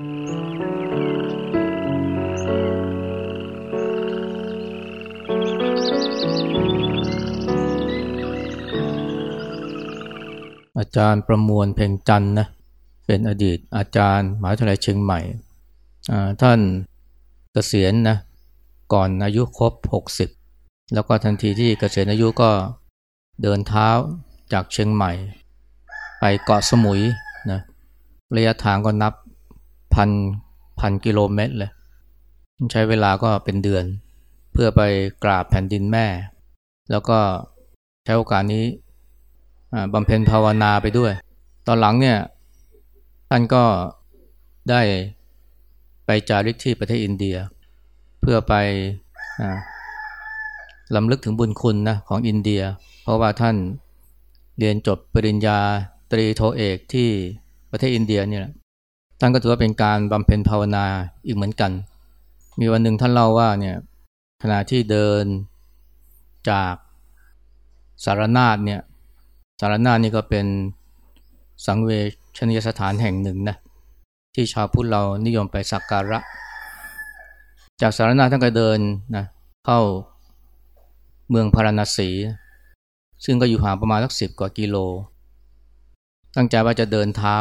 อาจารย์ประมวลเพ่งจันนะเป็นอดีตอาจารย์มหาวิทยาลัยเชียงใหม่ ท่านเกษียณนะก่อนอายุครบ 60 แล้วก็ทันทีที่เกษียณอายุก็เดินเท้าจากเชียงใหม่ ไปเกาะสมุยนะระยะทางก็นับ พันพันกิโลเมตรเลยใช้เวลาก็เป็นเดือน เพื่อไปกราบแผ่นดินแม่ แล้วก็ใช้โอกาสนี้บำเพ็ญภาวนาไปด้วย ตอนหลังเนี่ยท่านก็ได้ไปจาริกที่ประเทศอินเดีย เพื่อไปลำลึกถึงบุญคุณนะของอินเดีย เพราะว่าท่านเรียนจบปริญญาตรีโทเอกที่ประเทศอินเดียเนี่ย ท่านก็ถือว่าเป็นการบำเพ็ญภาวนาอีกเหมือนกัน มีวันหนึ่งท่านเล่าว่าเนี่ยขณะที่เดินจากสารนาฏเนี่ยสารนาฏนี่ก็เป็นสังเวชนียสถานแห่งหนึ่งนะที่ชาวพุทธเรานิยมไปสักการะ จากสารนาท่านก็เดินนะเข้าเมืองพาราณสี ซึ่งก็อยู่ห่างประมาณสักสิบกว่ากิโล ตั้งใจว่าจะเดินเท้า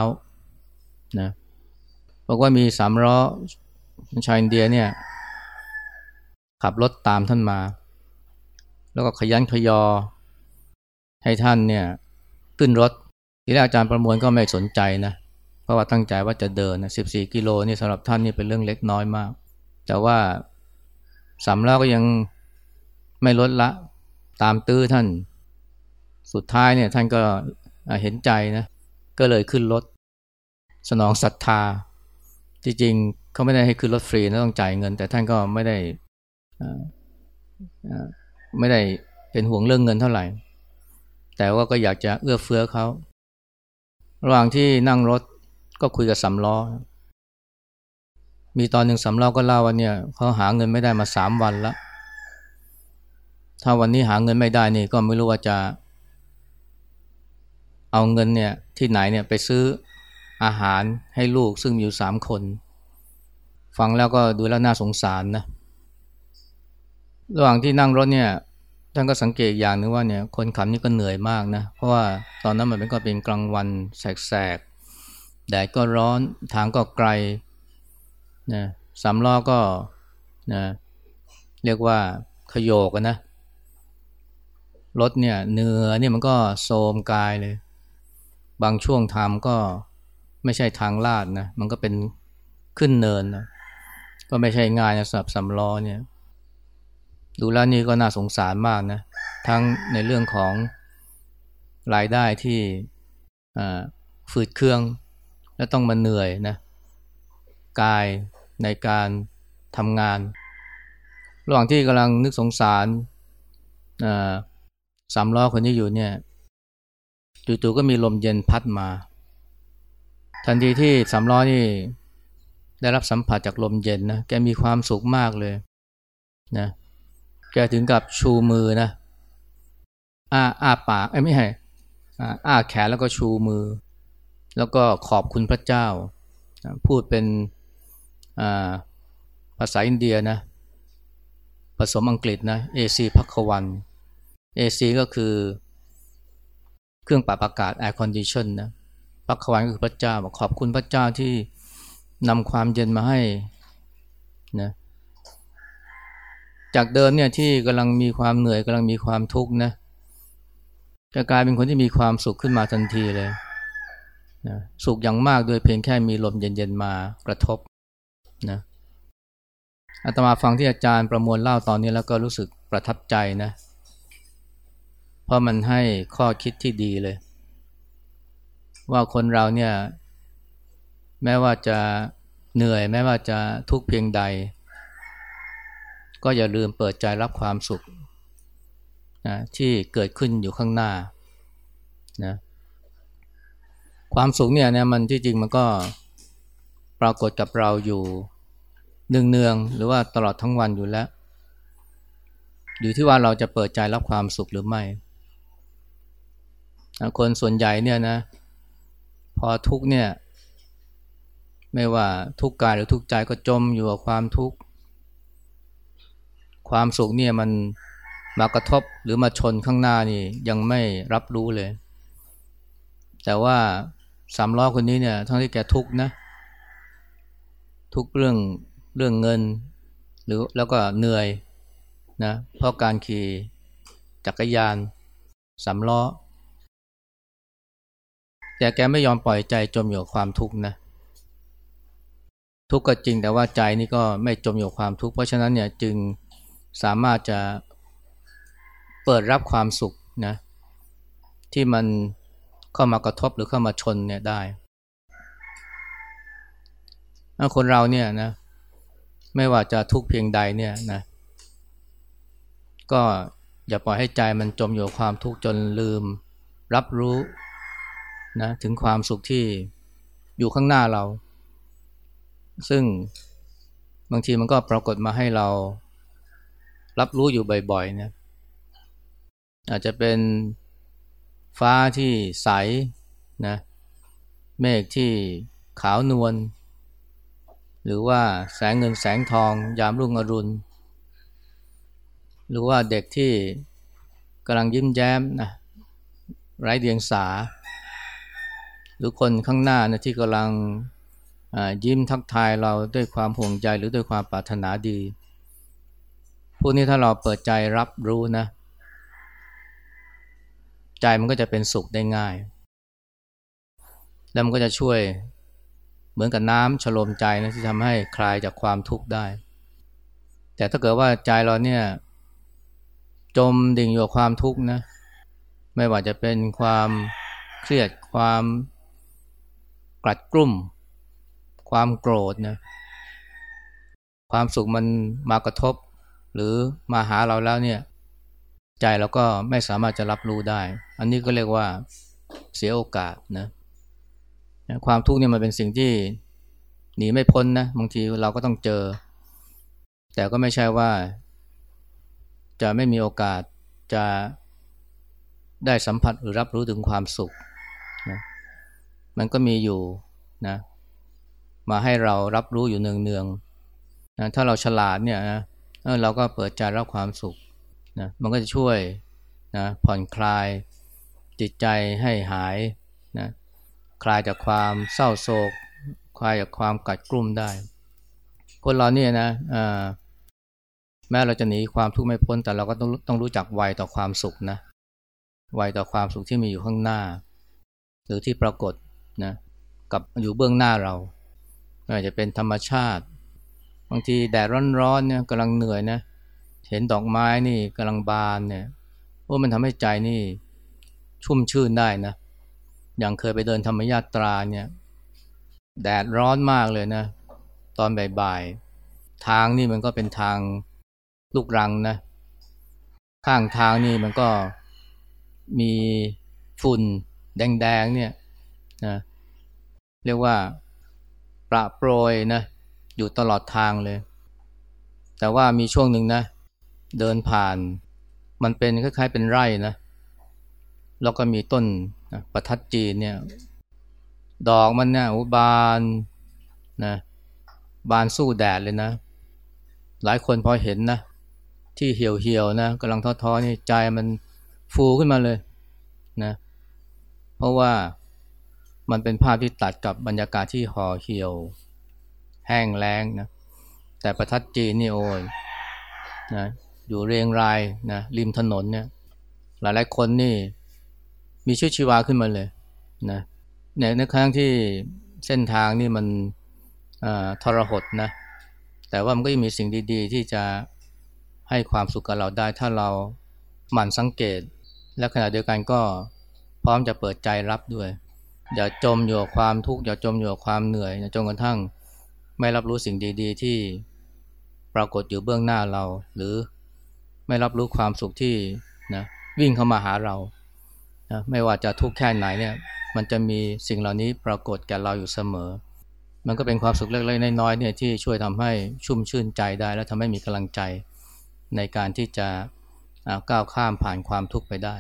นะ บอกว่ามีสามล้อชาวอินเดียเนี่ย ขับรถตามท่านมา แล้วก็ขยันขยอ ให้ท่านเนี่ยขึ้นรถทีแรกอาจารย์ประมวลก็ไม่สนใจนะ เพราะว่าตั้งใจว่าจะเดินนะสิบสี่กิโลนี่สำหรับท่านนี่เป็นเรื่องเล็กน้อยมาก แต่ว่าสามล้อก็ยังไม่ลดละ ตามตื้อท่าน สุดท้ายเนี่ยท่านก็เห็นใจนะ ก็เลยขึ้นรถ สนองศรัทธา จริงๆเขาไม่ได้ให้ขึ้นรถฟรีนะต้องจ่ายเงิน แต่ท่านก็ไม่ได้ไม่ได้เป็นห่วงเรื่องเงินเท่าไหร่ แต่ว่าก็อยากจะเอื้อเฟื้อเขาระหว่างที่นั่งรถก็คุยกับสำล้อ มีตอนหนึ่งสำล้อก็เล่าว่าเนี่ยเขาหาเงินไม่ได้มาสามวันล้วถ้าวันนี้หาเงินไม่ได้นี่ก็ไม่รู้ว่าจะ เอาเงินเนี่ยที่ไหนเนี่ยไปซื้อ อาหารให้ลูกซึ่งมีอยู่สามคน ฟังแล้วก็ดูแล้วน่าสงสารนะ ระหว่างที่นั่งรถเนี่ยท่านก็สังเกตอย่างนึงว่าเนี่ยคนขับนี่ก็เหนื่อยมากนะ เพราะว่าตอนนั้นมันเป็นก็เป็นกลางวันแสกๆแดดก็ร้อนทางก็ไกลนะสามล้อก็นะเรียกว่าขยโยกนะรถเนี่ยเนื้อเนี่ยมันก็โทมกายเลย บางช่วงทาก็ ไม่ใช่ทางลาดนะ มันก็เป็นขึ้นเนินนะ ก็ไม่ใช่ง่ายนะสำหรับสามล้อเนี่ย ดูแล้วนี่ก็น่าสงสารมากนะ ทั้งในเรื่องของรายได้ที่ฝืดเครื่อง และต้องมาเหนื่อยนะ กายในการทำงาน ระหว่างที่กำลังนึกสงสารสามล้อคนที่อยู่เนี่ยจู่ๆก็มีลมเย็นพัดมา ทันทีที่สามล้อนี่ได้รับสัมผัสจากลมเย็นนะแกมีความสุขมากเลยนะแกถึงกับชูมือนะอ้าอ้าปากไม่ใช่อ้าแขนแล้วก็ชูมือ แล้วก็ขอบคุณพระเจ้า พูดเป็นภาษาอินเดียนะผสมอังกฤษนะ AC พักวัน AC ก็คือเครื่องปรับอากาศ air condition นะ พักวันก็คือพระเจ้าบอกขอบคุณพระเจ้าที่นำความเย็นมาให้นะจากเดิมเนี่ยที่กำลังมีความเหนื่อยกำลังมีความทุกข์นะจะกลายเป็นคนที่มีความสุขขึ้นมาทันทีเลยนะสุขอย่างมากโดยเพียงแค่มีลมเย็นๆมากระทบนะอาตมาฟังที่อาจารย์ประมวลเล่าตอนนี้แล้วก็รู้สึกประทับใจนะ เพราะมันให้ข้อคิดที่ดีเลย ว่าคนเราเนี่ย แม้ว่าจะเหนื่อย แม้ว่าจะทุกข์เพียงใด ก็อย่าลืมเปิดใจรับความสุขนะที่เกิดขึ้นอยู่ข้างหน้านะความสุขเนี่ยเนี่ยมันที่จริงมันก็ปรากฏกับเราอยู่เนืองๆหรือว่าตลอดทั้งวันอยู่แล้ว อยู่ที่ว่าเราจะเปิดใจรับความสุขหรือไม่ คนส่วนใหญ่เนี่ยนะ พอทุกเนี่ย ไม่ว่าทุกกายหรือทุกใจก็จมอยู่กับความทุกข์ ความสุขเนี่ยมันมากระทบหรือมาชนข้างหน้านี่ยังไม่รับรู้เลย แต่ว่าสามล้อคนนี้เนี่ย ทั้งที่แกทุกนะ ทุกเรื่องเรื่องเงิน หรือแล้วก็เหนื่อยนะเพราะการขี่จักรยานสามล้อ แต่แกไม่ยอมปล่อยใจจมอยู่กับความทุกข์นะทุกข์ก็จริงแต่ว่าใจนี่ก็ไม่จมอยู่ความทุกข์เพราะฉะนั้นเนี่ยจึงสามารถจะเปิดรับความสุขนะที่มันเข้ามากระทบหรือเข้ามาชนเนี่ยได้คนเราเนี่ยนะไม่ว่าจะทุกข์เพียงใดเนี่ยนะก็อย่าปล่อยให้ใจมันจมอยู่ความทุกข์จนลืม รับรู้ นะถึงความสุขที่อยู่ข้างหน้าเรา ซึ่งบางทีมันก็ปรากฏมาให้เรารับรู้อยู่บ่อยๆนะอาจจะเป็นฟ้าที่ใสนะเมฆที่ขาวนวลหรือว่าแสงเงินแสงทองยามรุ่งอรุณ หรือว่าเด็กที่กำลังยิ้มแย้มนะไร้เดียงสา หรือคนข้างหน้านะที่กำลังยิ้มทักทายเราด้วยความห่วงใจหรือด้วยความปรารถนาดี พวกนี้ถ้าเราเปิดใจรับรู้นะ ใจมันก็จะเป็นสุขได้ง่าย แล้วมันก็จะช่วยเหมือนกับน้ำฉลมใจนะที่ทำให้คลายจากความทุกข์ได้ แต่ถ้าเกิดว่าใจเราเนี่ยจมดิ่งอยู่กับความทุกข์นะ ไม่ว่าจะเป็นความเครียดความ กลัดกลุ่ม ความโกรธนะความสุขมันมากระทบ หรือมาหาเราแล้วเนี่ย ใจเราก็ไม่สามารถจะรับรู้ได้ อันนี้ก็เรียกว่าเสียโอกาสนะความทุกข์เนี่ยมันเป็นสิ่งที่หนีไม่พ้นนะบางทีเราก็ต้องเจอ แต่ก็ไม่ใช่ว่า จะไม่มีโอกาสจะได้สัมผัสหรือรับรู้ถึงความสุข มันก็มีอยู่นะ มาให้เรารับรู้อยู่เนืองๆนะถ้าเราฉลาดเนี่ยนะเราก็เปิดใจรับความสุขนะมันก็จะช่วยนะผ่อนคลายจิตใจให้หายนะคลายจากความเศร้าโศก คลายจากความกัดกลุ่มได้ คนเราเนี่ยนะแม้เราจะหนีความทุกข์ไม่พ้น แต่เราก็ต้องต้องรู้จักไวต่อความสุขนะไวต่อความสุขที่มีอยู่ข้างหน้า หรือที่ปรากฏ นะกับอยู่เบื้องหน้าเราอาจจะเป็นธรรมชาติ บางทีแดดร้อนๆเนี่ยกำลังเหนื่อยนะเห็นดอกไม้นี่กำลังบานเนี่ยว่ามันทำให้ใจนี่ชุ่มชื่นได้นะอย่างเคยไปเดินธรรมยาตราเนี่ย แดดร้อนมากเลยนะ ตอนบ่ายๆทางนี่มันก็เป็นทางลูกรังนะ ข้างทางนี่มันก็มีฝุ่นแดงๆเนี่ยนะ เรียกว่าประโปรยนะอยู่ตลอดทางเลย แต่ว่ามีช่วงหนึ่งนะ เดินผ่าน มันเป็นคล้ายๆเป็นไร่นะ แล้วก็มีต้นประทัดจีนเนี่ย ดอกมันเนี่ยบานนะบานสู้แดดเลยนะ หลายคนพอเห็นนะ ที่เหี่ยวเหี่ยวนะกำลังท้อๆนี่ใจมันฟูขึ้นมาเลยนะ เพราะว่า มันเป็นภาพที่ตัดกับบรรยากาศที่ห่อเหี่ยว แห้งแล้งนะแต่ประทัดจีนนี่โอ้ยนะอยู่เรียงรายนะริมถนนเนี่ยหลายๆคนนี่มีชีวิตชีวาขึ้นมาเลยนะในในครั้งที่เส้นทางนี่มันทรหดนะแต่ว่ามันก็ยังมีสิ่งดีๆ ที่จะให้ความสุขกับเราได้ ถ้าเราหมั่นสังเกต และขณะเดียวกันก็พร้อมจะเปิดใจรับด้วย อย่าจมอยู่กับความทุกข์อย่าจมอยู่กับความเหนื่อยจนกระทั่งไม่รับรู้สิ่งดี ๆ ที่ปรากฏอยู่เบื้องหน้าเรา หรือไม่รับรู้ความสุขที่นะวิ่งเข้ามาหาเรานะไม่ว่าจะทุกข์แค่ไหนเนี่ย มันจะมีสิ่งเหล่านี้ปรากฏแก่เราอยู่เสมอ มันก็เป็นความสุขเล็กๆน้อยๆเนี่ยที่ช่วยทำให้ชุ่มชื่นใจได้ และทำให้มีกำลังใจในการที่จะก้าวข้ามผ่านความทุกข์ไปได้